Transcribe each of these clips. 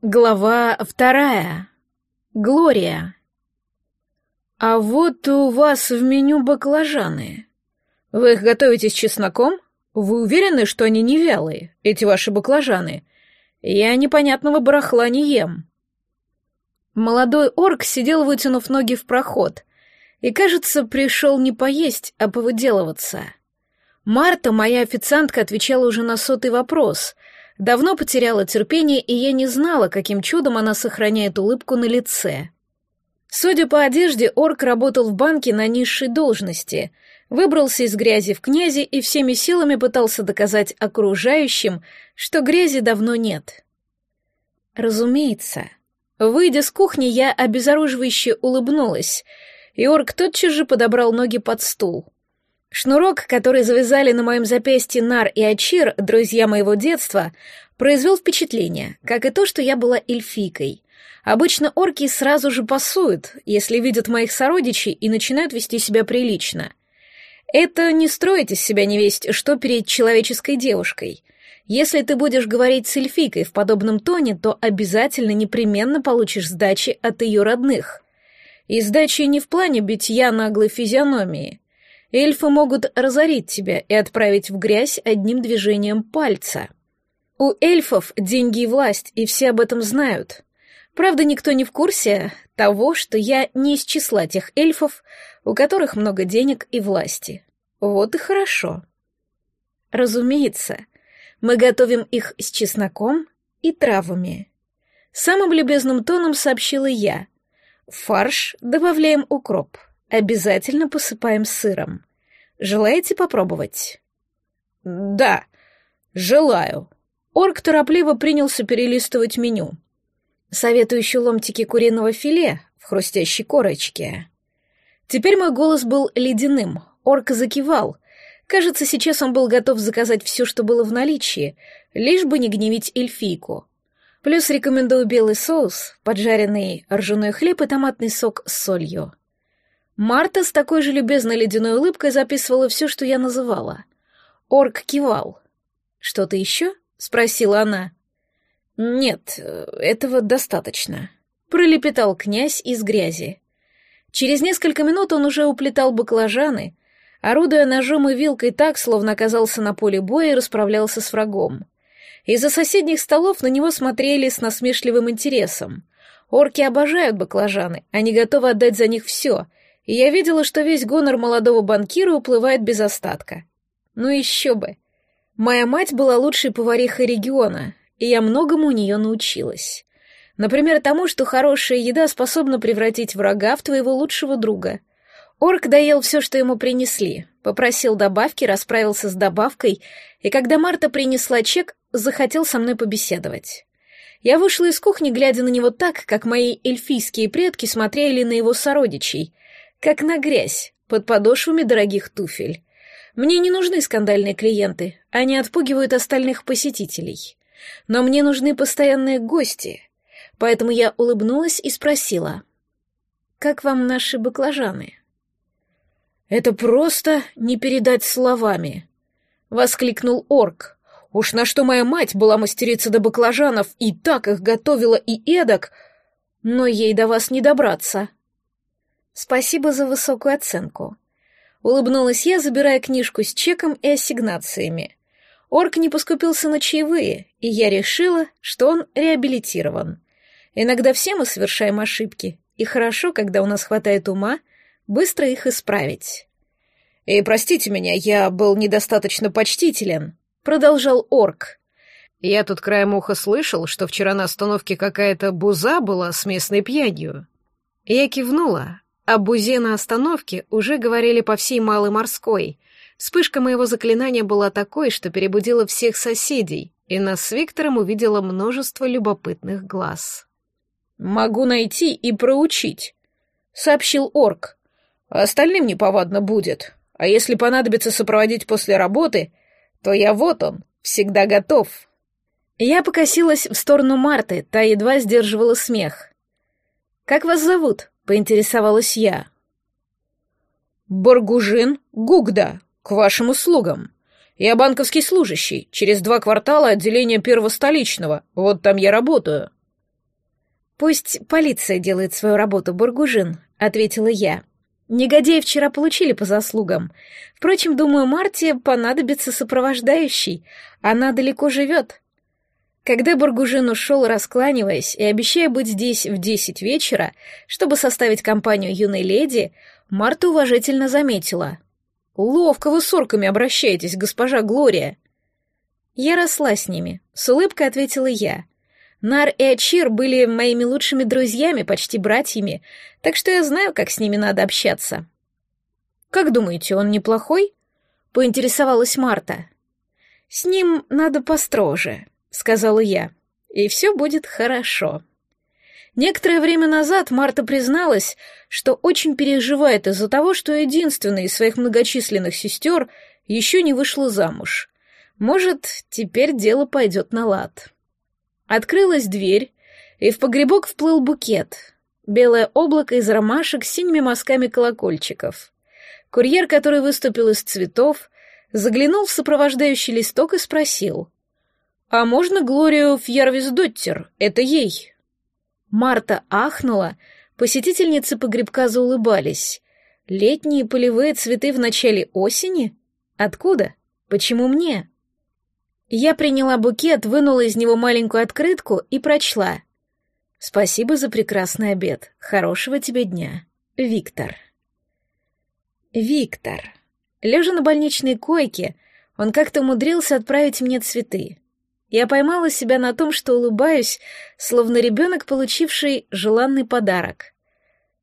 Глава вторая. Глория. А вот у вас в меню баклажаны. Вы их готовите с чесноком? Вы уверены, что они не вялые, эти ваши баклажаны? Я непонятного барахла не ем. Молодой орк сидел, вытянув ноги в проход, и, кажется, пришел не поесть, а повыделываться. Марта, моя официантка, отвечала уже на сотый вопрос — Давно потеряла терпение, и я не знала, каким чудом она сохраняет улыбку на лице. Судя по одежде, орк работал в банке на низшей должности, выбрался из грязи в князи и всеми силами пытался доказать окружающим, что грязи давно нет. Разумеется. Выйдя с кухни, я обезоруживающе улыбнулась, и орк тотчас же подобрал ноги под стул. Шнурок, который завязали на моем запястье Нар и Ачир, друзья моего детства, произвел впечатление, как и то, что я была эльфийкой. Обычно орки сразу же пасуют, если видят моих сородичей и начинают вести себя прилично. Это не строить из себя невесть, что перед человеческой девушкой. Если ты будешь говорить с эльфийкой в подобном тоне, то обязательно непременно получишь сдачи от ее родных. И сдачи не в плане битья наглой физиономии — эльфы могут разорить тебя и отправить в грязь одним движением пальца. У эльфов деньги и власть, и все об этом знают. Правда, никто не в курсе того, что я не из числа тех эльфов, у которых много денег и власти. Вот и хорошо. Разумеется, мы готовим их с чесноком и травами. Самым любезным тоном сообщила я. В фарш добавляем укроп. Обязательно посыпаем сыром. Желаете попробовать? Да, желаю. Орк торопливо принялся перелистывать меню. Советую еще ломтики куриного филе в хрустящей корочке. Теперь мой голос был ледяным. Орк закивал. Кажется, сейчас он был готов заказать все, что было в наличии, лишь бы не гневить эльфийку. Плюс рекомендую белый соус, поджаренный ржаной хлеб и томатный сок с солью. Марта с такой же любезной ледяной улыбкой записывала все, что я называла. Орк кивал. «Что-то еще?» — спросила она. «Нет, этого достаточно», — пролепетал князь из грязи. Через несколько минут он уже уплетал баклажаны, орудуя ножом и вилкой так, словно оказался на поле боя и расправлялся с врагом. Из-за соседних столов на него смотрели с насмешливым интересом. Орки обожают баклажаны, они готовы отдать за них все — и я видела, что весь гонор молодого банкира уплывает без остатка. Ну еще бы. Моя мать была лучшей поварихой региона, и я многому у нее научилась. Например, тому, что хорошая еда способна превратить врага в твоего лучшего друга. Орк доел все, что ему принесли, попросил добавки, расправился с добавкой, и когда Марта принесла чек, захотел со мной побеседовать. Я вышла из кухни, глядя на него так, как мои эльфийские предки смотрели на его сородичей, как на грязь под подошвами дорогих туфель. Мне не нужны скандальные клиенты, они отпугивают остальных посетителей. Но мне нужны постоянные гости, поэтому я улыбнулась и спросила, «Как вам наши баклажаны?» «Это просто не передать словами», — воскликнул орк. «Уж на что моя мать была мастерица до баклажанов и так их готовила и эдак, но ей до вас не добраться». Спасибо за высокую оценку. Улыбнулась я, забирая книжку с чеком и ассигнациями. Орк не поскупился на чаевые, и я решила, что он реабилитирован. Иногда все мы совершаем ошибки, и хорошо, когда у нас хватает ума, быстро их исправить. «И простите меня, я был недостаточно почтителен», — продолжал орк. «Я тут краем уха слышал, что вчера на остановке какая-то буза была с местной пьянью». Я кивнула, о бузе на остановке уже говорили по всей Малой Морской. Вспышка моего заклинания была такой, что перебудила всех соседей, и нас с Виктором увидела множество любопытных глаз. «Могу найти и проучить», — сообщил орк. «Остальным неповадно будет. А если понадобится сопроводить после работы, то я вот он, всегда готов». Я покосилась в сторону Марты, та едва сдерживала смех. «Как вас зовут?» Поинтересовалась я. «Баргужин Гугда, к вашим услугам. Я банковский служащий, через два квартала отделения первого столичного, вот там я работаю». «Пусть полиция делает свою работу, Бургужин», — ответила я. «Негодяи вчера получили по заслугам. Впрочем, думаю, Марте понадобится сопровождающий. Она далеко живет». Когда Бургужин ушел, раскланиваясь и обещая быть здесь в десять вечера, чтобы составить компанию юной леди, Марта уважительно заметила. «Ловко вы с орками обращаетесь, госпожа Глория». Я росла с ними, с улыбкой ответила я. Нар и Ачир были моими лучшими друзьями, почти братьями, так что я знаю, как с ними надо общаться. «Как думаете, он неплохой?» — поинтересовалась Марта. «С ним надо построже», — сказала я, — «и все будет хорошо». Некоторое время назад Марта призналась, что очень переживает из-за того, что единственная из своих многочисленных сестер еще не вышла замуж. Может, теперь дело пойдет на лад. Открылась дверь, и в погребок вплыл букет. Белое облако из ромашек с синими мазками колокольчиков. Курьер, который выступил из цветов, заглянул в сопровождающий листок и спросил. «А можно Глорию Фьярвис-Доттер? Это ей?» Марта ахнула, посетительницы погребка заулыбались. «Летние полевые цветы в начале осени? Откуда? Почему мне?» Я приняла букет, вынула из него маленькую открытку и прочла. «Спасибо за прекрасный обед. Хорошего тебе дня. Виктор». Виктор. Лежа на больничной койке, он как-то умудрился отправить мне цветы. Я поймала себя на том, что улыбаюсь, словно ребенок, получивший желанный подарок.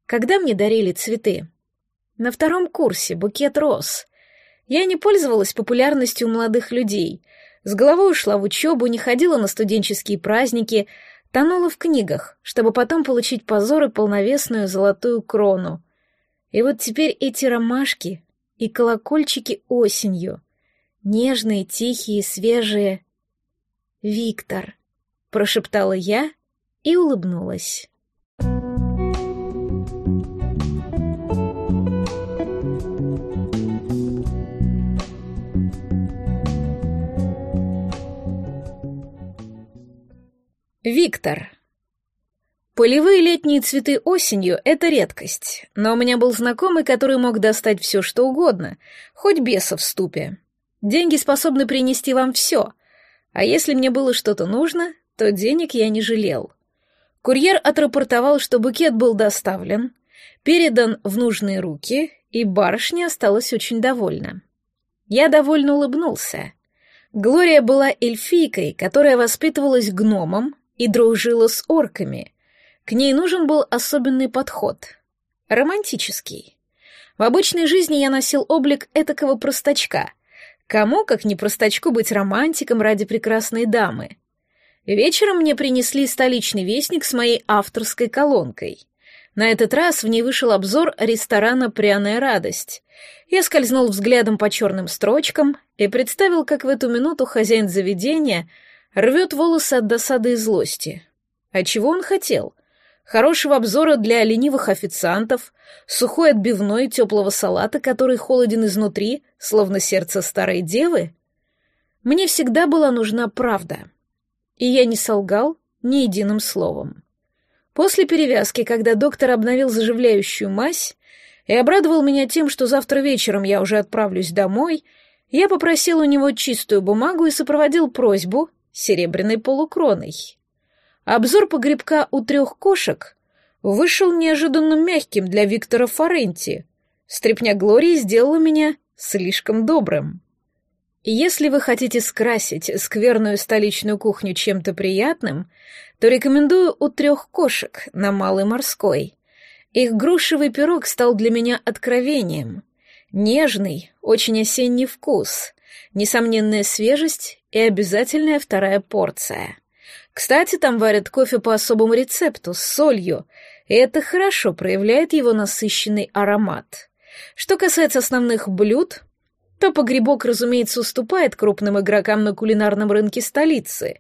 Когда мне дарили цветы? На втором курсе букет роз. Я не пользовалась популярностью у молодых людей — с головой ушла в учебу, не ходила на студенческие праздники, тонула в книгах, чтобы потом получить позор и полновесную золотую крону. И вот теперь эти ромашки и колокольчики осенью, нежные, тихие, свежие. «Виктор», — прошептала я и улыбнулась. Виктор. Полевые летние цветы осенью — это редкость, но у меня был знакомый, который мог достать все, что угодно, хоть беса в ступе. Деньги способны принести вам все, а если мне было что-то нужно, то денег я не жалел. Курьер отрапортовал, что букет был доставлен, передан в нужные руки, и барышня осталась очень довольна. Я довольно улыбнулся. Глория была эльфийкой, которая воспитывалась гномом, и дружила с орками. К ней нужен был особенный подход. Романтический. В обычной жизни я носил облик этакого простачка. Кому, как не простачку, быть романтиком ради прекрасной дамы? Вечером мне принесли столичный вестник с моей авторской колонкой. На этот раз в ней вышел обзор ресторана «Пряная радость». Я скользнул взглядом по черным строчкам и представил, как в эту минуту хозяин заведения — Рвет волосы от досады и злости. А чего он хотел? Хорошего обзора для ленивых официантов, сухой отбивной теплого салата, который холоден изнутри, словно сердце старой девы? Мне всегда была нужна правда. И я не солгал ни единым словом. После перевязки, когда доктор обновил заживляющую мазь и обрадовал меня тем, что завтра вечером я уже отправлюсь домой, я попросил у него чистую бумагу и сопроводил просьбу серебряной полукроной. Обзор погребка у трех кошек вышел неожиданно мягким для Виктора Форенти. Стрепня Глории сделала меня слишком добрым. Если вы хотите скрасить скверную столичную кухню чем-то приятным, то рекомендую у трех кошек на Малой Морской. Их грушевый пирог стал для меня откровением. Нежный, очень осенний вкус, несомненная свежесть и обязательная вторая порция. Кстати, там варят кофе по особому рецепту, с солью, и это хорошо проявляет его насыщенный аромат. Что касается основных блюд, то погребок, разумеется, уступает крупным игрокам на кулинарном рынке столицы,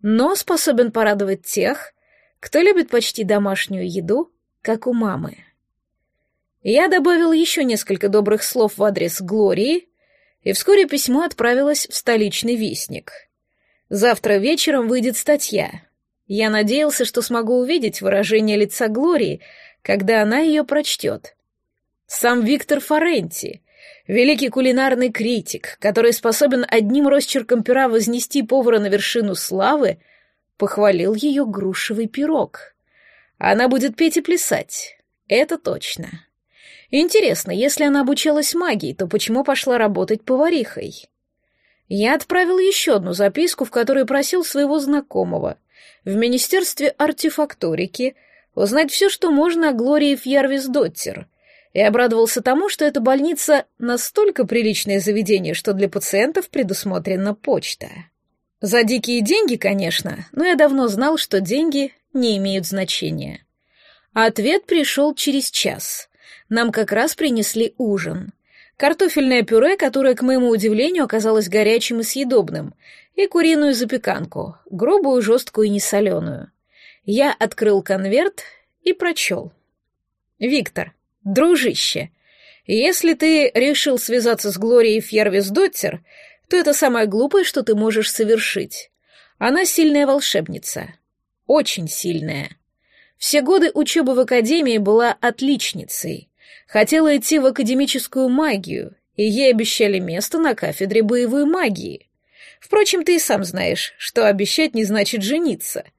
но способен порадовать тех, кто любит почти домашнюю еду, как у мамы. Я добавил еще несколько добрых слов в адрес Глории, и вскоре письмо отправилось в столичный вестник. Завтра вечером выйдет статья. Я надеялся, что смогу увидеть выражение лица Глории, когда она ее прочтет. Сам Виктор Форенти, великий кулинарный критик, который способен одним росчерком пера вознести повара на вершину славы, похвалил ее грушевый пирог. Она будет петь и плясать, это точно. Интересно, если она обучалась магии, то почему пошла работать поварихой? Я отправил еще одну записку, в которой просил своего знакомого в Министерстве артефакторики узнать все, что можно о Глории Фьярвис-Доттер — и обрадовался тому, что эта больница настолько приличное заведение, что для пациентов предусмотрена почта. За дикие деньги, конечно, но я давно знал, что деньги не имеют значения. Ответ пришел через час. Нам как раз принесли ужин. Картофельное пюре, которое, к моему удивлению, оказалось горячим и съедобным, и куриную запеканку, грубую, жесткую и несоленую. Я открыл конверт и прочел. «Виктор, Дружище, если ты решил связаться с Глорией Фьервис-Доттер, то это самое глупое, что ты можешь совершить. Она сильная волшебница. Очень сильная. Все годы учебы в академии была отличницей. Хотела идти в академическую магию, и ей обещали место на кафедре боевой магии. Впрочем, ты и сам знаешь, что обещать не значит жениться —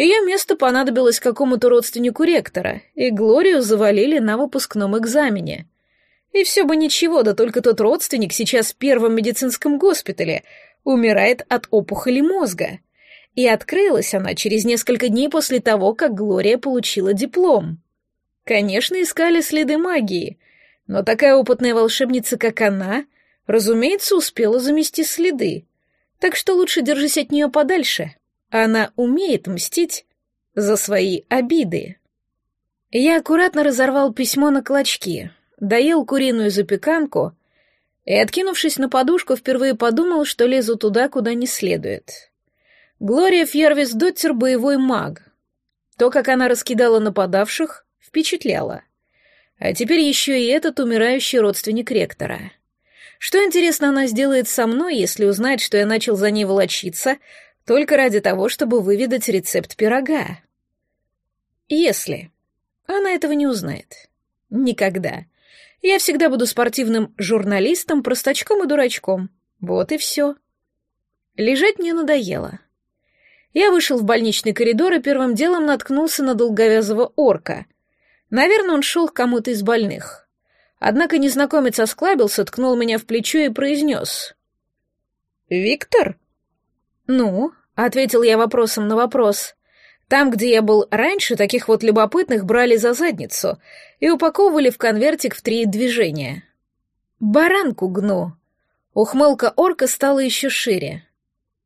ее место понадобилось какому-то родственнику ректора, и Глорию завалили на выпускном экзамене. И все бы ничего, да только тот родственник сейчас в первом медицинском госпитале умирает от опухоли мозга. И открылась она через несколько дней после того, как Глория получила диплом. Конечно, искали следы магии, но такая опытная волшебница, как она, разумеется, успела замести следы. Так что лучше держись от нее подальше. Она умеет мстить за свои обиды. Я аккуратно разорвал письмо на клочки, доел куриную запеканку и, откинувшись на подушку, впервые подумал, что лезу туда, куда не следует. Глория Фьервис Доттер — боевой маг. То, как она раскидала нападавших, впечатляло. А теперь еще и этот умирающий родственник ректора. Что, интересно, она сделает со мной, если узнает, что я начал за ней волочиться, только ради того, чтобы выведать рецепт пирога. Если она этого не узнает. Никогда. Я всегда буду спортивным журналистом, простачком и дурачком. Вот и все. Лежать мне надоело. Я вышел в больничный коридор и первым делом наткнулся на долговязого орка. Наверное, он шел к кому-то из больных. Однако незнакомец осклабился, ткнул меня в плечо и произнес. «Виктор?» «Ну?» Ответил я вопросом на вопрос. Там, где я был раньше, таких вот любопытных брали за задницу и упаковывали в конвертик в три движения. «Баранку гну». Ухмылка орка стала еще шире.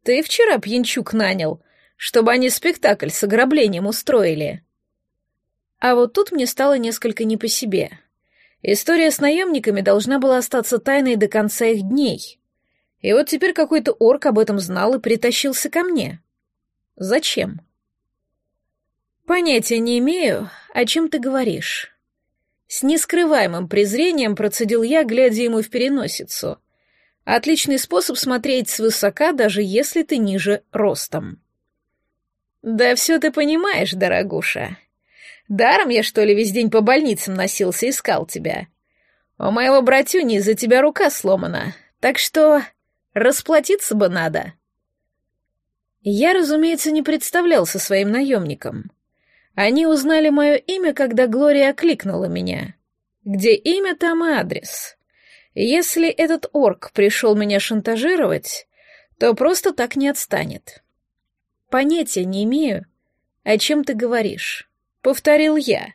«Ты вчера пьянчук нанял, чтобы они спектакль с ограблением устроили». А вот тут мне стало несколько не по себе. История с наемниками должна была остаться тайной до конца их дней. И вот теперь какой-то орк об этом знал и притащился ко мне. Зачем? Понятия не имею, о чем ты говоришь. С нескрываемым презрением процедил я, глядя ему в переносицу. Отличный способ смотреть свысока, даже если ты ниже ростом. Да все ты понимаешь, дорогуша. Даром я, что ли, весь день по больницам носился, искал тебя. У моего братюни из-за тебя рука сломана, так что Расплатиться бы надо. Я, разумеется, не представлялся своим наемникам. Они узнали мое имя, когда Глория окликнула меня. Где имя, там и адрес. Если этот орк пришел меня шантажировать, то просто так не отстанет. Понятия не имею, о чем ты говоришь. Повторил я.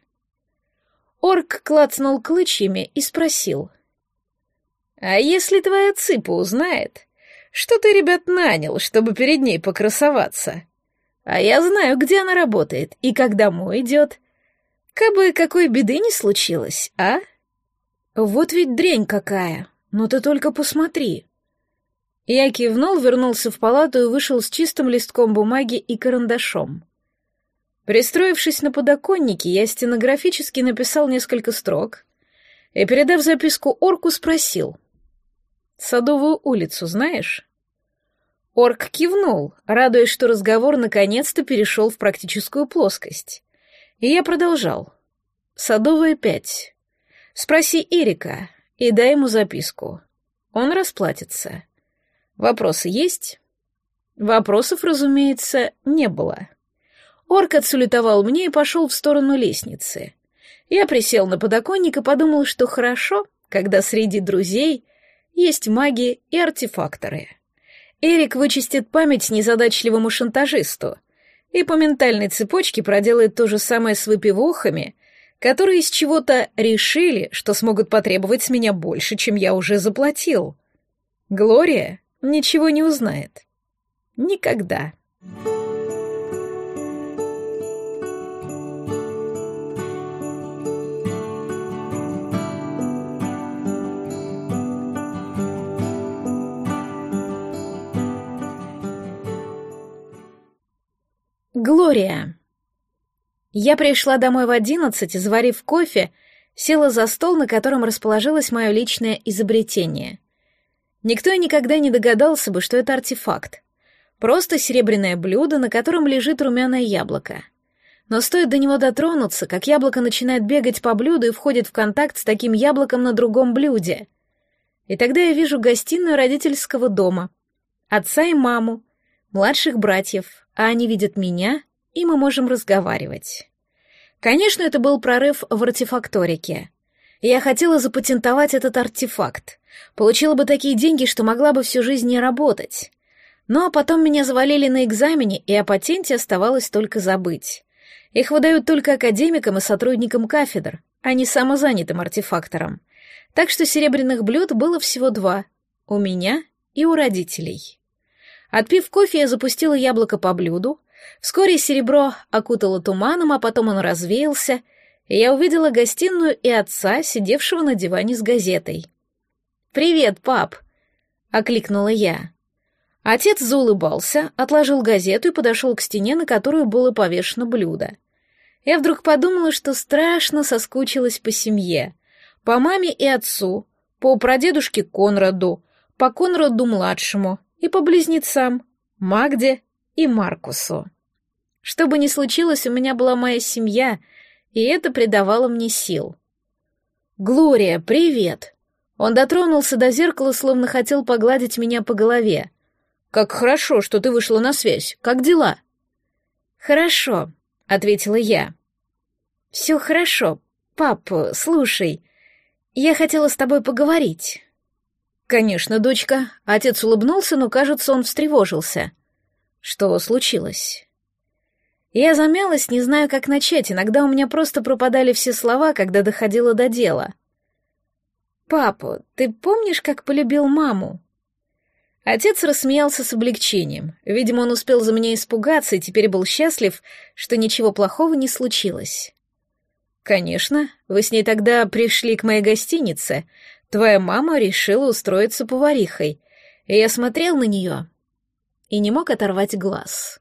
Орк клацнул клычьями и спросил. «А если твоя цыпа узнает, что ты, ребят, нанял, чтобы перед ней покрасоваться? А я знаю, где она работает и как домой идет. Кабы какой беды не случилось, а? Вот ведь дрень какая, ну ты только посмотри. Я кивнул, вернулся в палату и вышел с чистым листком бумаги и карандашом. Пристроившись на подоконнике, я стенографически написал несколько строк и, передав записку орку, спросил — Садовую улицу знаешь? Орк кивнул, радуясь, что разговор наконец-то перешел в практическую плоскость. И я продолжал. «Садовая пять. Спроси Эрика и дай ему записку. Он расплатится. Вопросы есть?» Вопросов, разумеется, не было. Орк отсулетовал мне и пошел в сторону лестницы. Я присел на подоконник и подумал, что хорошо, когда среди друзей есть маги и артефакторы. Эрик вычистит память незадачливому шантажисту и по ментальной цепочке проделает то же самое с выпивохами, которые из чего-то решили, что смогут потребовать с меня больше, чем я уже заплатил. Глория ничего не узнает. Никогда. Никогда. Глория. Я пришла домой в одиннадцать, заварив кофе, села за стол, на котором расположилось мое личное изобретение. Никто и никогда не догадался бы, что это артефакт. Просто серебряное блюдо, на котором лежит румяное яблоко. Но стоит до него дотронуться, как яблоко начинает бегать по блюду и входит в контакт с таким яблоком на другом блюде. И тогда я вижу гостиную родительского дома, отца и маму, младших братьев, а они видят меня, и мы можем разговаривать. Конечно, это был прорыв в артефакторике. Я хотела запатентовать этот артефакт. Получила бы такие деньги, что могла бы всю жизнь не работать. Ну а потом меня завалили на экзамене, и о патенте оставалось только забыть. Их выдают только академикам и сотрудникам кафедр, а не самозанятым артефакторам. Так что серебряных блюд было всего два — у меня и у родителей. Отпив кофе, я запустила яблоко по блюду. Вскоре серебро окутало туманом, а потом он развеялся, и я увидела гостиную и отца, сидевшего на диване с газетой. «Привет, пап!» — окликнула я. Отец заулыбался, отложил газету и подошел к стене, на которую было повешено блюдо. Я вдруг подумала, что страшно соскучилась по семье, по маме и отцу, по прадедушке Конраду, по Конраду-младшему — и по близнецам, Магде и Маркусу. Что бы ни случилось, у меня была моя семья, и это придавало мне сил. «Глория, привет!» Он дотронулся до зеркала, словно хотел погладить меня по голове. «Как хорошо, что ты вышла на связь. Как дела?» «Хорошо», — ответила я. «Все хорошо. Пап, слушай, я хотела с тобой поговорить». «Конечно, дочка». Отец улыбнулся, но, кажется, он встревожился. «Что случилось?» Я замялась, не знаю, как начать. Иногда у меня просто пропадали все слова, когда доходило до дела. «Папа, ты помнишь, как полюбил маму?» Отец рассмеялся с облегчением. Видимо, он успел за меня испугаться и теперь был счастлив, что ничего плохого не случилось. «Конечно, вы с ней тогда пришли к моей гостинице, Твоя мама решила устроиться поварихой, и я смотрел на нее и не мог оторвать глаз.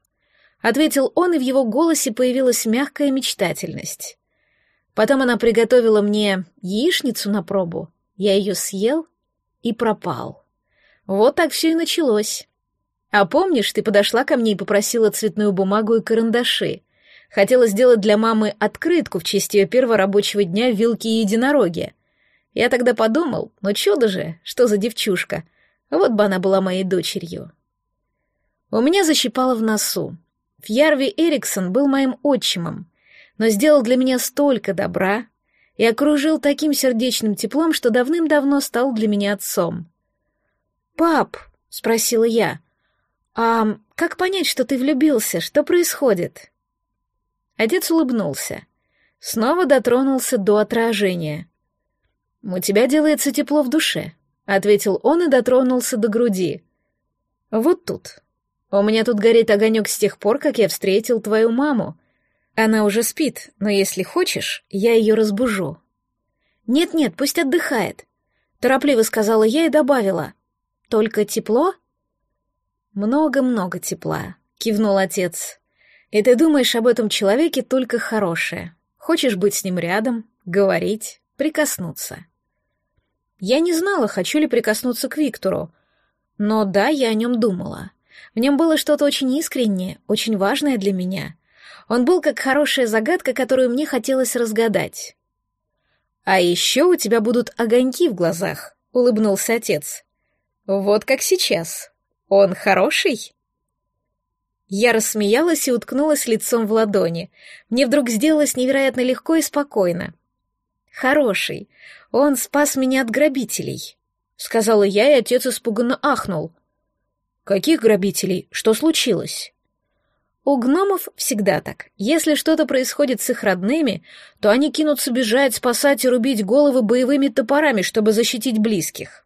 Ответил он, и в его голосе появилась мягкая мечтательность. Потом она приготовила мне яичницу на пробу, я ее съел и пропал. Вот так все и началось. А помнишь, ты подошла ко мне и попросила цветную бумагу и карандаши. Хотела сделать для мамы открытку в честь ее первого рабочего дня в вилке и единороге. Я тогда подумал, ну чудо же, что за девчушка. Вот бы она была моей дочерью. У меня защипало в носу. Фьярви Эриксон был моим отчимом, но сделал для меня столько добра и окружил таким сердечным теплом, что давным-давно стал для меня отцом. «Пап», — спросила я, — «а как понять, что ты влюбился? Что происходит?» Отец улыбнулся. Снова дотронулся до отражения. «У тебя делается тепло в душе», — ответил он и дотронулся до груди. «Вот тут. У меня тут горит огонек с тех пор, как я встретил твою маму. Она уже спит, но если хочешь, я ее разбужу». «Нет-нет, пусть отдыхает», — торопливо сказала я и добавила. «Только тепло?» «Много-много тепла», — кивнул отец. «И ты думаешь об этом человеке только хорошее. Хочешь быть с ним рядом, говорить, прикоснуться. Я не знала, хочу ли прикоснуться к Виктору, но да, я о нем думала. В нем было что-то очень искреннее, очень важное для меня. Он был как хорошая загадка, которую мне хотелось разгадать. «А еще у тебя будут огоньки в глазах», — улыбнулся отец. «Вот как сейчас. Он хороший?» Я рассмеялась и уткнулась лицом в ладони. Мне вдруг сделалось невероятно легко и спокойно. «Хороший. Он спас меня от грабителей», — сказала я, и отец испуганно ахнул. «Каких грабителей? Что случилось?» У гномов всегда так. Если что-то происходит с их родными, то они кинутся бежать, спасать и рубить головы боевыми топорами, чтобы защитить близких.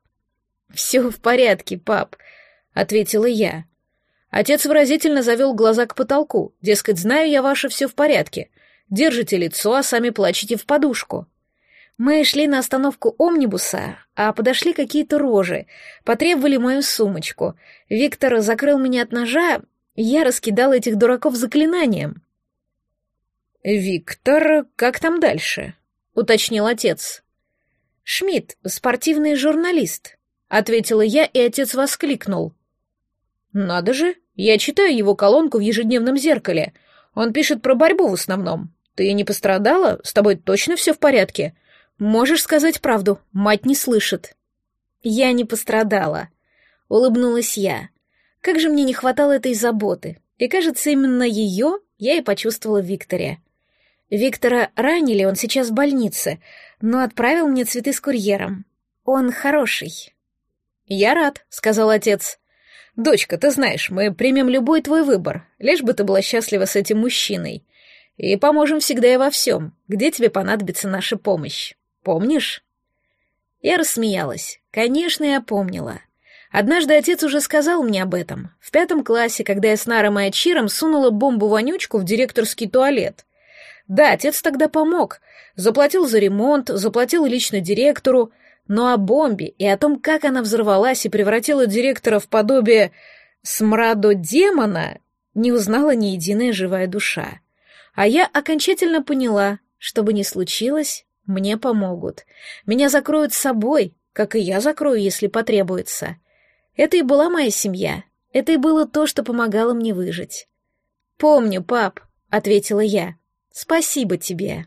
«Все в порядке, пап», — ответила я. Отец выразительно завел глаза к потолку, дескать, знаю я ваше все в порядке. Держите лицо, а сами плачете в подушку. Мы шли на остановку омнибуса, а подошли какие-то рожи, потребовали мою сумочку. Виктор закрыл меня от ножа, я раскидала этих дураков заклинанием. «Виктор, как там дальше?» — уточнил отец. «Шмидт, спортивный журналист», — ответила я, и отец воскликнул. «Надо же, я читаю его колонку в ежедневном зеркале. Он пишет про борьбу в основном. Ты не пострадала? С тобой точно все в порядке? Можешь сказать правду, мать не слышит». «Я не пострадала», — улыбнулась я. Как же мне не хватало этой заботы. И, кажется, именно ее я и почувствовала в Викторе. Виктора ранили, он сейчас в больнице, но отправил мне цветы с курьером. Он хороший. «Я рад», — сказал отец. «Дочка, ты знаешь, мы примем любой твой выбор, лишь бы ты была счастлива с этим мужчиной. И поможем всегда и во всем, где тебе понадобится наша помощь. Помнишь?» Я рассмеялась. Конечно, я помнила. Однажды отец уже сказал мне об этом, в пятом классе, когда я с Наром и Ачиром сунула бомбу-вонючку в директорский туалет. Да, отец тогда помог, заплатил за ремонт, заплатил лично директору, но о бомбе и о том, как она взорвалась и превратила директора в подобие смрадо-демона, не узнала ни единая живая душа. А я окончательно поняла, что бы ни случилось, мне помогут. Меня закроют с собой, как и я закрою, если потребуется. Это и была моя семья. Это и было то, что помогало мне выжить. «Помню, пап», — ответила я. «Спасибо тебе».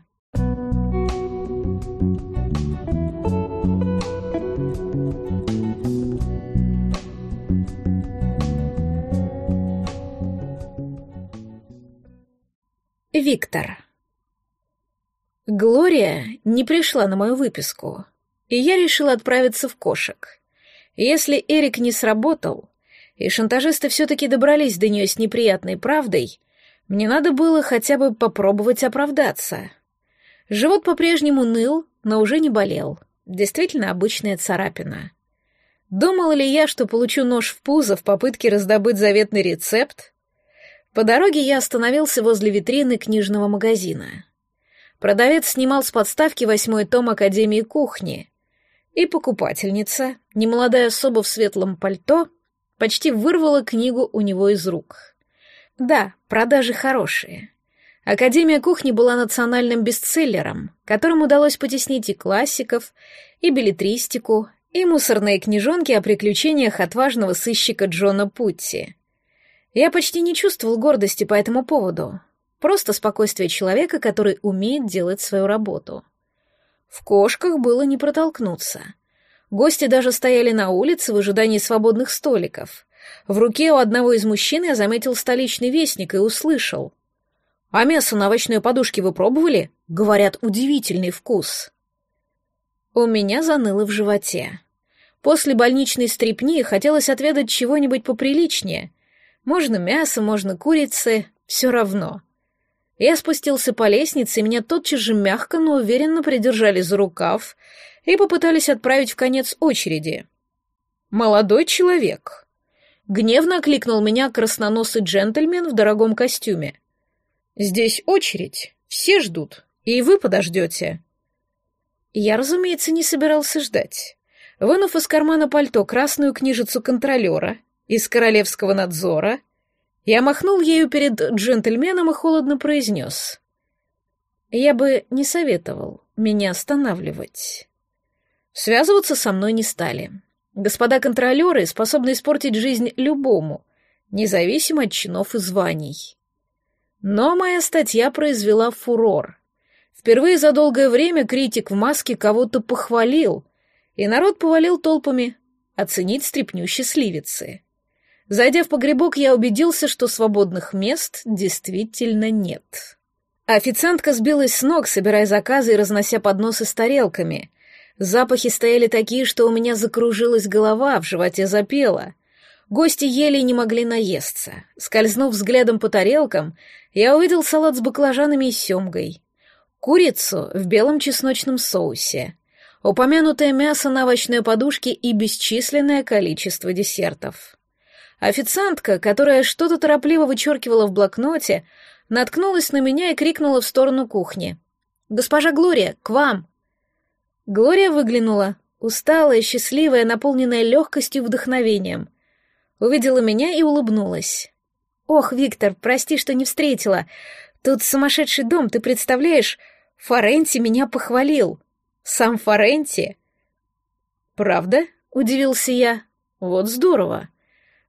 Виктор. Глория не пришла на мою выписку, и я решила отправиться в кошек. Если Эрик не сработал, и шантажисты все-таки добрались до нее с неприятной правдой, мне надо было хотя бы попробовать оправдаться. Живот по-прежнему ныл, но уже не болел. Действительно обычная царапина. Думала ли я, что получу нож в пузо в попытке раздобыть заветный рецепт? По дороге я остановился возле витрины книжного магазина. Продавец снимал с подставки восьмой том Академии кухни, и покупательница, немолодая особа в светлом пальто, почти вырвала книгу у него из рук. Да, продажи хорошие. Академия кухни была национальным бестселлером, которым удалось потеснить и классиков, и билетристику, и мусорные книжонки о приключениях отважного сыщика Джона Путти. Я почти не чувствовал гордости по этому поводу, просто спокойствие человека, который умеет делать свою работу. В кошках было не протолкнуться. Гости даже стояли на улице в ожидании свободных столиков. В руке у одного из мужчин я заметил столичный вестник и услышал. «А мясо на овощной подушке вы пробовали?» Говорят, удивительный вкус. У меня заныло в животе. После больничной стрепни хотелось отведать чего-нибудь поприличнее. Можно мясо, можно курицы, все равно. Я спустился по лестнице, и меня тотчас же мягко, но уверенно придержали за рукав и попытались отправить в конец очереди. «Молодой человек!» Гневно окликнул меня красноносый джентльмен в дорогом костюме. «Здесь очередь, все ждут, и вы подождете». Я, разумеется, не собирался ждать. Вынув из кармана пальто красную книжицу контролера из королевского надзора, я махнул ею перед джентльменом и холодно произнес. «Я бы не советовал меня останавливать». Связываться со мной не стали. Господа контролеры способны испортить жизнь любому, независимо от чинов и званий. Но моя статья произвела фурор. Впервые за долгое время критик в маске кого-то похвалил, и народ повалил толпами оценить стряпню счастливицы. Зайдя в погребок, я убедился, что свободных мест действительно нет. Официантка сбилась с ног, собирая заказы и разнося подносы с тарелками. Запахи стояли такие, что у меня закружилась голова, в животе запела. Гости ели и не могли наесться. Скользнув взглядом по тарелкам, я увидел салат с баклажанами и семгой, курицу в белом чесночном соусе, упомянутое мясо на овощной подушке и бесчисленное количество десертов. Официантка, которая что-то торопливо вычеркивала в блокноте, наткнулась на меня и крикнула в сторону кухни. «Госпожа Глория, к вам!» Глория выглянула, усталая, счастливая, наполненная легкостью и вдохновением. Увидела меня и улыбнулась. «Ох, Виктор, прости, что не встретила. Тут сумасшедший дом, ты представляешь? Форенти меня похвалил. Сам Форенти?» «Правда?» — удивился я. «Вот здорово.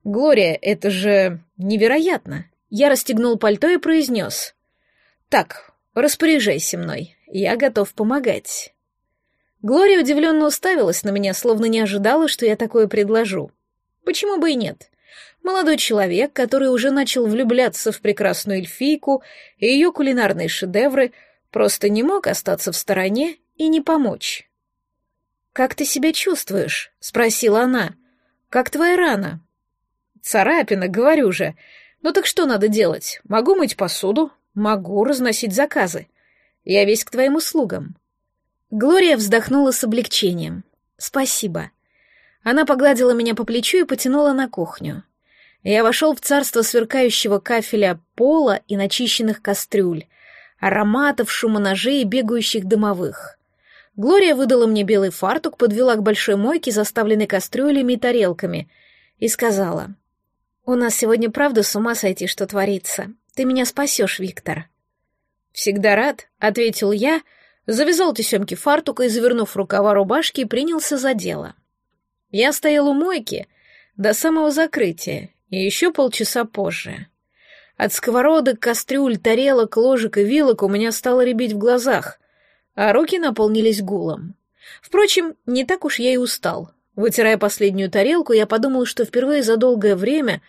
Глория, это же невероятно!» Я расстегнул пальто и произнес. «Так, распоряжайся мной, я готов помогать». Глория удивленно уставилась на меня, словно не ожидала, что я такое предложу. Почему бы и нет? Молодой человек, который уже начал влюбляться в прекрасную эльфийку и ее кулинарные шедевры, просто не мог остаться в стороне и не помочь. «Как ты себя чувствуешь?» — спросила она. «Как твоя рана?» «Царапина, говорю же. Ну так что надо делать? Могу мыть посуду, могу разносить заказы. Я весь к твоим услугам. Глория вздохнула с облегчением. «Спасибо». Она погладила меня по плечу и потянула на кухню. Я вошел в царство сверкающего кафеля пола и начищенных кастрюль, ароматов, шума ножей и бегающих дымовых. Глория выдала мне белый фартук, подвела к большой мойке, заставленной кастрюлями и тарелками, и сказала, «У нас сегодня правда с ума сойти, что творится. Ты меня спасешь, Виктор». «Всегда рад», — ответил я, — завязал тесемки фартука и, завернув рукава рубашки, принялся за дело. Я стоял у мойки до самого закрытия и еще полчаса позже. От сковородок, кастрюль, тарелок, ложек и вилок у меня стало рябить в глазах, а руки наполнились гулом. Впрочем, не так уж я и устал. Вытирая последнюю тарелку, я подумал, что впервые за долгое время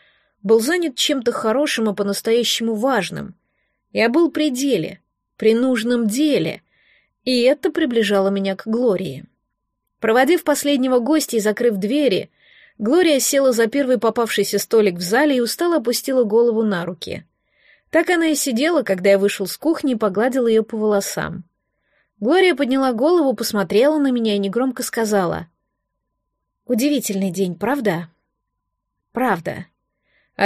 был занят чем-то хорошим и по-настоящему важным. Я был при деле, при нужном деле — и это приближало меня к Глории. Проводив последнего гостя и закрыв двери, Глория села за первый попавшийся столик в зале и устало опустила голову на руки. Так она и сидела, когда я вышел с кухни и погладил ее по волосам. Глория подняла голову, посмотрела на меня и негромко сказала. «Удивительный день, правда?» «Правда», —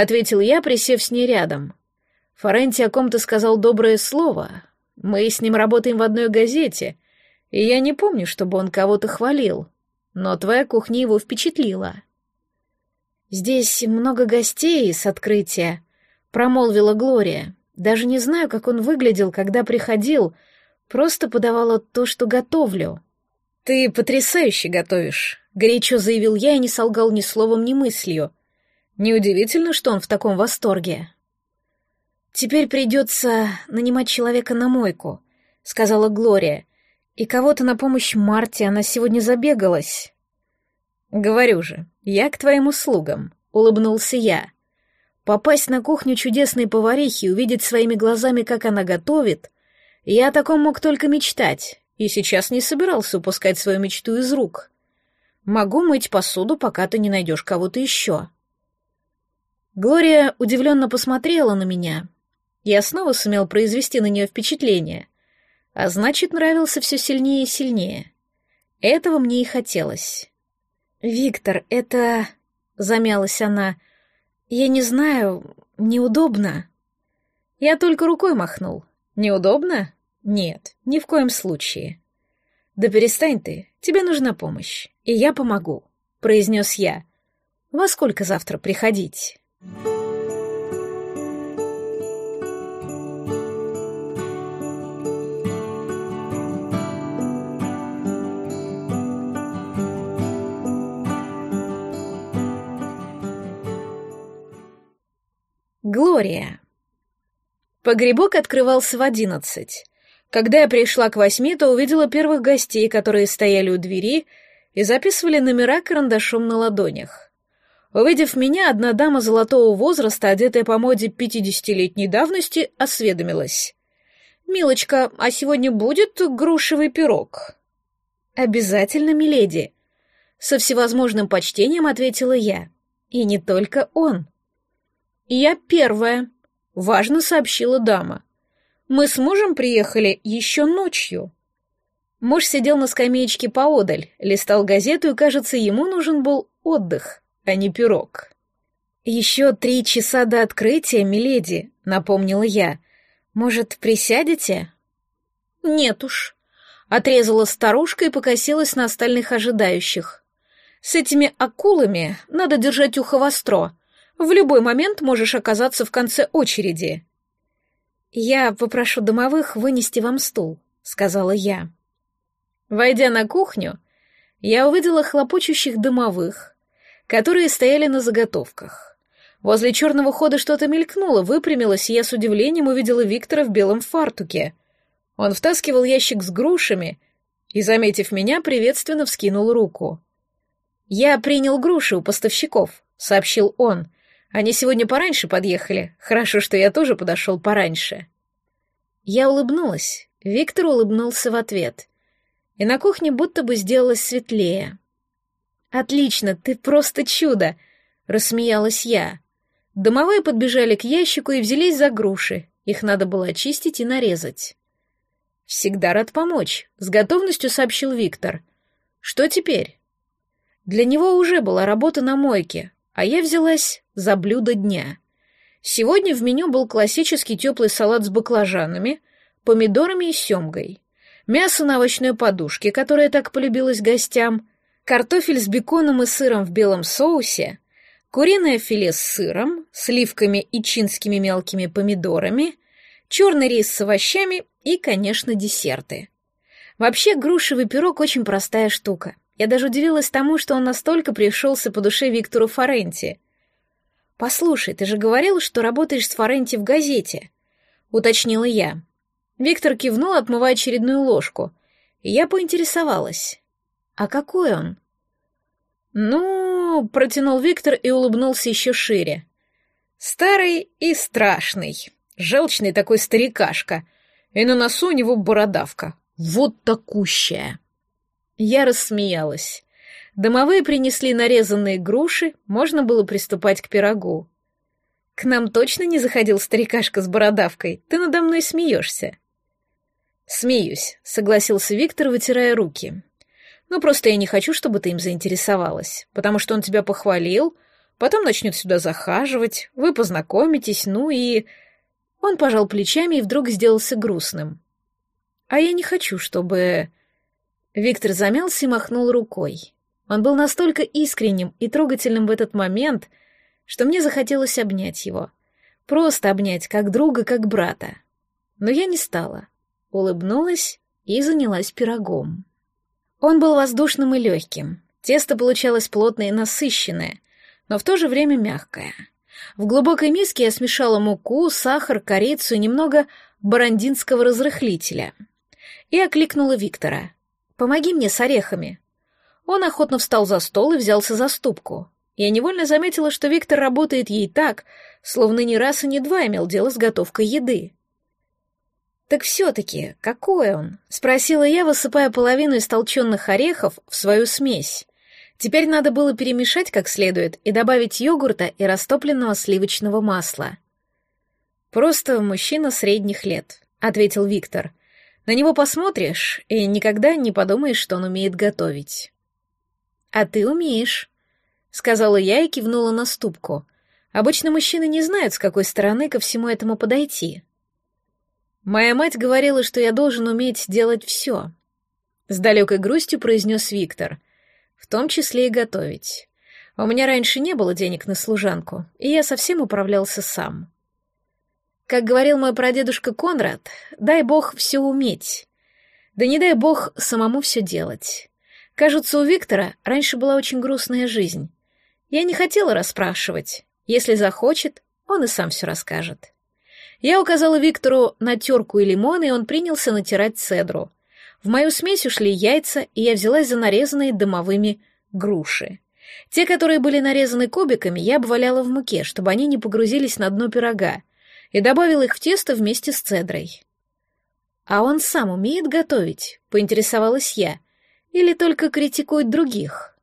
ответил я, присев с ней рядом. Форенти о ком-то сказал доброе слово, мы с ним работаем в одной газете, и я не помню, чтобы он кого-то хвалил. Но твоя кухня его впечатлила. Здесь много гостей с открытия, промолвила Глория. Даже не знаю, как он выглядел, когда приходил, просто подавала то, что готовлю. Ты потрясающе готовишь, горячо заявил я и не солгал ни словом, ни мыслью. Неудивительно, что он в таком восторге. «Теперь придется нанимать человека на мойку», — сказала Глория. «И кого-то на помощь Марте она сегодня забегалась». «Говорю же, я к твоим услугам», — улыбнулся я. Попасть на кухню чудесной поварихи, увидеть своими глазами, как она готовит, я о таком мог только мечтать, и сейчас не собирался упускать свою мечту из рук. Могу мыть посуду, пока ты не найдешь кого-то еще. Глория удивленно посмотрела на меня, я снова сумел произвести на нее впечатление. А значит, нравился все сильнее и сильнее. Этого мне и хотелось. «Виктор, это...» — замялась она. «Я не знаю, неудобно». Я только рукой махнул. «Неудобно? Нет, ни в коем случае». «Да перестань ты, тебе нужна помощь, и я помогу», — произнес я. «Во сколько завтра приходить?» Глория. Погребок открывался в одиннадцать. Когда я пришла к восьми, то увидела первых гостей, которые стояли у двери и записывали номера карандашом на ладонях. Увидев меня, одна дама золотого возраста, одетая по моде пятидесятилетней давности, осведомилась. «Милочка, а сегодня будет грушевый пирог?» «Обязательно, миледи», — со всевозможным почтением ответила я. «И не только он». «Я первая», — важно сообщила дама. «Мы с мужем приехали еще ночью». Муж сидел на скамеечке поодаль, листал газету, и, кажется, ему нужен был отдых, а не пирог. «Еще три часа до открытия, миледи», — напомнила я. «Может, присядете?» «Нет уж», — отрезала старушка и покосилась на остальных ожидающих. «С этими акулами надо держать ухо востро. В любой момент можешь оказаться в конце очереди». «Я попрошу домовых вынести вам стул», — сказала я. Войдя на кухню, я увидела хлопочущих домовых, которые стояли на заготовках. Возле черного хода что-то мелькнуло, выпрямилось, и я с удивлением увидела Виктора в белом фартуке. Он втаскивал ящик с грушами и, заметив меня, приветственно вскинул руку. «Я принял груши у поставщиков», — сообщил он, они сегодня пораньше подъехали. Хорошо, что я тоже подошел пораньше. Я улыбнулась. Виктор улыбнулся в ответ. И на кухне будто бы сделалось светлее. «Отлично, ты просто чудо!» — рассмеялась я. Домовые подбежали к ящику и взялись за груши. Их надо было очистить и нарезать. «Всегда рад помочь», — с готовностью сообщил Виктор. «Что теперь?» Для него уже была работа на мойке, а я взялась за блюдо дня. Сегодня в меню был классический теплый салат с баклажанами, помидорами и семгой, мясо на овощной подушке, которое так полюбилось гостям, картофель с беконом и сыром в белом соусе, куриное филе с сыром, сливками и чинскими мелкими помидорами, черный рис с овощами и, конечно, десерты. Вообще, грушевый пирог очень простая штука. Я даже удивилась тому, что он настолько пришелся по душе Виктору Форенти. «Послушай, ты же говорил, что работаешь с Форенти в газете», — уточнила я. Виктор кивнул, отмывая очередную ложку, я поинтересовалась. «А какой он?» «Ну...» — протянул Виктор и улыбнулся еще шире. «Старый и страшный. Желчный такой старикашка. И на носу у него бородавка. Вот такущая». Я рассмеялась. Домовые принесли нарезанные груши, можно было приступать к пирогу. «К нам точно не заходил старикашка с бородавкой? Ты надо мной смеешься?» «Смеюсь», — согласился Виктор, вытирая руки. «Ну, просто я не хочу, чтобы ты им заинтересовалась, потому что он тебя похвалил, потом начнет сюда захаживать, вы познакомитесь, ну и...» Он пожал плечами и вдруг сделался грустным. «А я не хочу, чтобы...» Виктор замялся и махнул рукой. Он был настолько искренним и трогательным в этот момент, что мне захотелось обнять его. Просто обнять, как друга, как брата. Но я не стала. Улыбнулась и занялась пирогом. Он был воздушным и легким. Тесто получалось плотное и насыщенное, но в то же время мягкое. В глубокой миске я смешала муку, сахар, корицу и немного барандинского разрыхлителя. И окликнула Виктора. Помоги мне с орехами». Он охотно встал за стол и взялся за ступку. Я невольно заметила, что Виктор работает ей так, словно ни раз и ни два имел дело с готовкой еды. «Так все-таки, какой он?» — спросила я, высыпая половину истолченных орехов в свою смесь. Теперь надо было перемешать как следует и добавить йогурта и растопленного сливочного масла. «Просто мужчина средних лет», — ответил Виктор — на него посмотришь и никогда не подумаешь, что он умеет готовить. «А ты умеешь», — сказала я и кивнула на ступку. «Обычно мужчины не знают, с какой стороны ко всему этому подойти». «Моя мать говорила, что я должен уметь делать все», — с далекой грустью произнес Виктор, «в том числе и готовить. У меня раньше не было денег на служанку, и я совсем управлялся сам. Как говорил мой прадедушка Конрад, дай бог все уметь. Да не дай бог самому все делать. Кажется, у Виктора раньше была очень грустная жизнь. Я не хотела расспрашивать. Если захочет, Он и сам все расскажет. Я указала Виктору на терку и лимон, и он принялся натирать цедру. В мою смесь ушли яйца, и я взялась за нарезанные дымовыми груши. Те, которые были нарезаны кубиками, я обваляла в муке, чтобы они не погрузились на дно пирога, и добавила их в тесто вместе с цедрой. «А он сам умеет готовить?» — поинтересовалась я. «Или только критикует других?»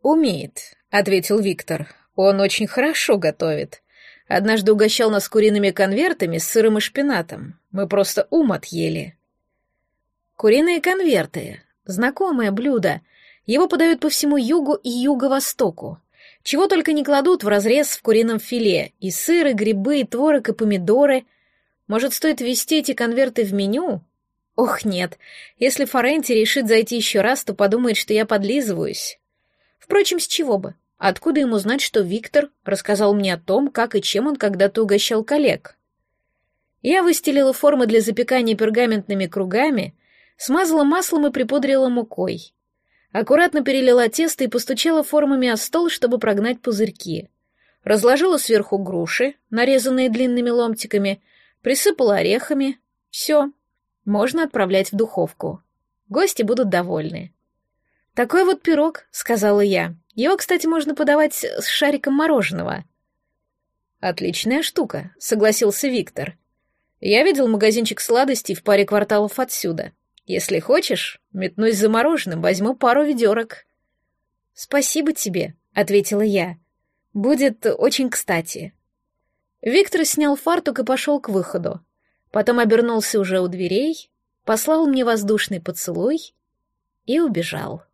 «Умеет», — ответил Виктор. «Он очень хорошо готовит. Однажды угощал нас куриными конвертами с сыром и шпинатом. Мы просто ум отъели». «Куриные конверты. Знакомое блюдо. Его подают по всему югу и юго-востоку. Чего только не кладут в разрез в курином филе. И сыр, и грибы, и творог, и помидоры — может, стоит ввести эти конверты в меню? Ох, нет. Если Форенти решит зайти еще раз, то подумает, что я подлизываюсь. Впрочем, с чего бы? Откуда ему знать, что Виктор рассказал мне о том, как и чем он когда-то угощал коллег? Я выстелила формы для запекания пергаментными кругами, смазала маслом и припудрила мукой. Аккуратно перелила тесто и постучала формами о стол, чтобы прогнать пузырьки. Разложила сверху груши, нарезанные длинными ломтиками, Присыпала орехами. Все. Можно отправлять в духовку. Гости будут довольны. «Такой вот пирог», — сказала я. «Его, кстати, можно подавать с шариком мороженого». «Отличная штука», — согласился Виктор. «Я видел магазинчик сладостей в паре кварталов отсюда. Если хочешь, метнусь за мороженым, возьму пару ведерок». «Спасибо тебе», — ответила я. «Будет очень кстати». Виктор снял фартук и пошел к выходу. Потом обернулся уже у дверей, послал мне воздушный поцелуй и убежал.